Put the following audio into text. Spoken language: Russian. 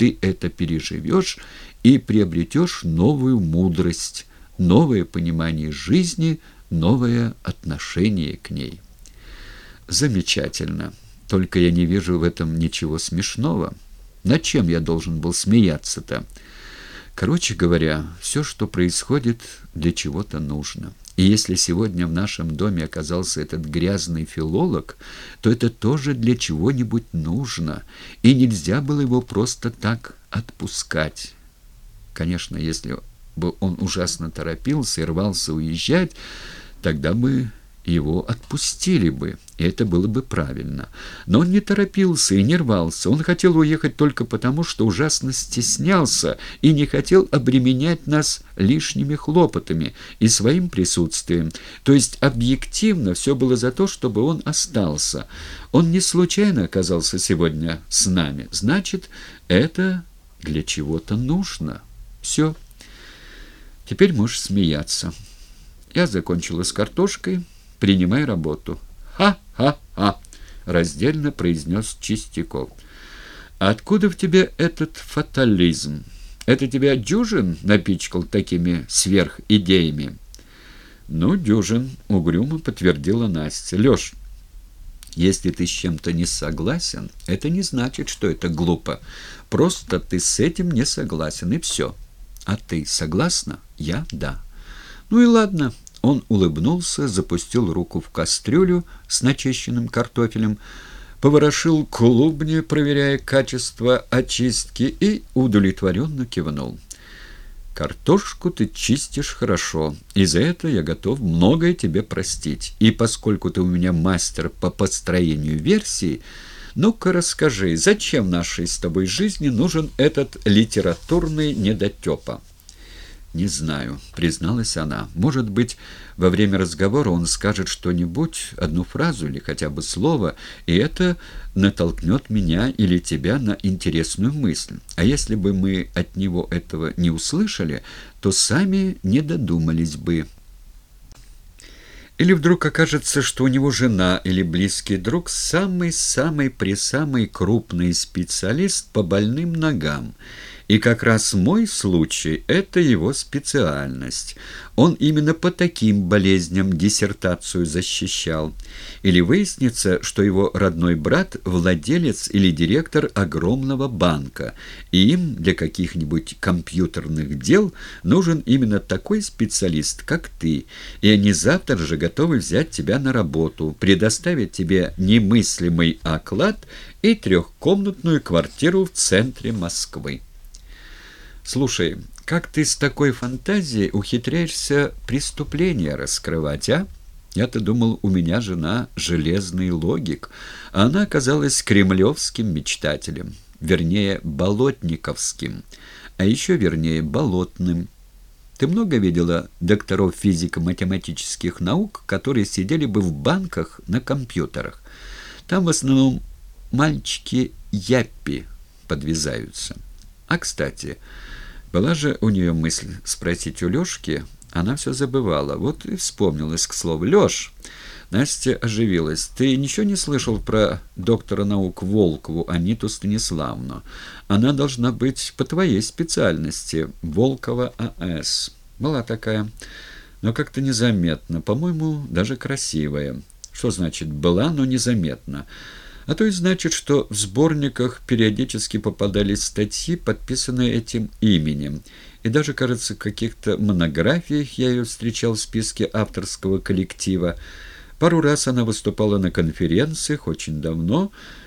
ты это переживешь и приобретешь новую мудрость, новое понимание жизни, новое отношение к ней. Замечательно. Только я не вижу в этом ничего смешного. Над чем я должен был смеяться-то? Короче говоря, все, что происходит, для чего-то нужно. И если сегодня в нашем доме оказался этот грязный филолог, то это тоже для чего-нибудь нужно, и нельзя было его просто так отпускать. Конечно, если бы он ужасно торопился и рвался уезжать, тогда бы его отпустили бы, и это было бы правильно. Но он не торопился и не рвался. Он хотел уехать только потому, что ужасно стеснялся и не хотел обременять нас лишними хлопотами и своим присутствием. То есть объективно все было за то, чтобы он остался. Он не случайно оказался сегодня с нами. Значит, это для чего-то нужно. Все. Теперь можешь смеяться. Я закончила с картошкой. Принимай работу. Ха-ха-ха, раздельно произнес Чистяков. Откуда в тебе этот фатализм? Это тебя Дюжин напичкал такими сверхидеями? Ну, Дюжин, угрюмо подтвердила Настя. Лёш, если ты с чем-то не согласен, это не значит, что это глупо. Просто ты с этим не согласен, и все. А ты согласна? Я – да. Ну и ладно, он улыбнулся, запустил руку в кастрюлю с начищенным картофелем, поворошил клубни, проверяя качество очистки, и удовлетворенно кивнул. «Картошку ты чистишь хорошо, и за это я готов многое тебе простить. И поскольку ты у меня мастер по построению версий, ну-ка расскажи, зачем нашей с тобой жизни нужен этот литературный недотепа?» «Не знаю», — призналась она. «Может быть, во время разговора он скажет что-нибудь, одну фразу или хотя бы слово, и это натолкнет меня или тебя на интересную мысль. А если бы мы от него этого не услышали, то сами не додумались бы». Или вдруг окажется, что у него жена или близкий друг самый-самый-пресамый крупный специалист по больным ногам — и как раз мой случай – это его специальность. Он именно по таким болезням диссертацию защищал. Или выяснится, что его родной брат – владелец или директор огромного банка, и им для каких-нибудь компьютерных дел нужен именно такой специалист, как ты, и они завтра же готовы взять тебя на работу, предоставить тебе немыслимый оклад и трехкомнатную квартиру в центре Москвы. Слушай, как ты с такой фантазией ухитряешься преступления раскрывать, а? Я-то думал, у меня жена железный логик, а она оказалась кремлевским мечтателем, вернее, болотниковским, а еще вернее, болотным. Ты много видела докторов физико-математических наук, которые сидели бы в банках на компьютерах? Там в основном мальчики яппи подвязаются. А, кстати, была же у нее мысль спросить у Лешки, она все забывала. Вот и вспомнилась к слову. «Леш!» Настя оживилась. «Ты ничего не слышал про доктора наук Волкову Аниту Станиславну? Она должна быть по твоей специальности. Волкова А.С. Была такая, но как-то незаметно. По-моему, даже красивая. Что значит «была», но незаметно?» А то и значит, что в сборниках периодически попадались статьи, подписанные этим именем. И даже, кажется, в каких-то монографиях я ее встречал в списке авторского коллектива. Пару раз она выступала на конференциях очень давно,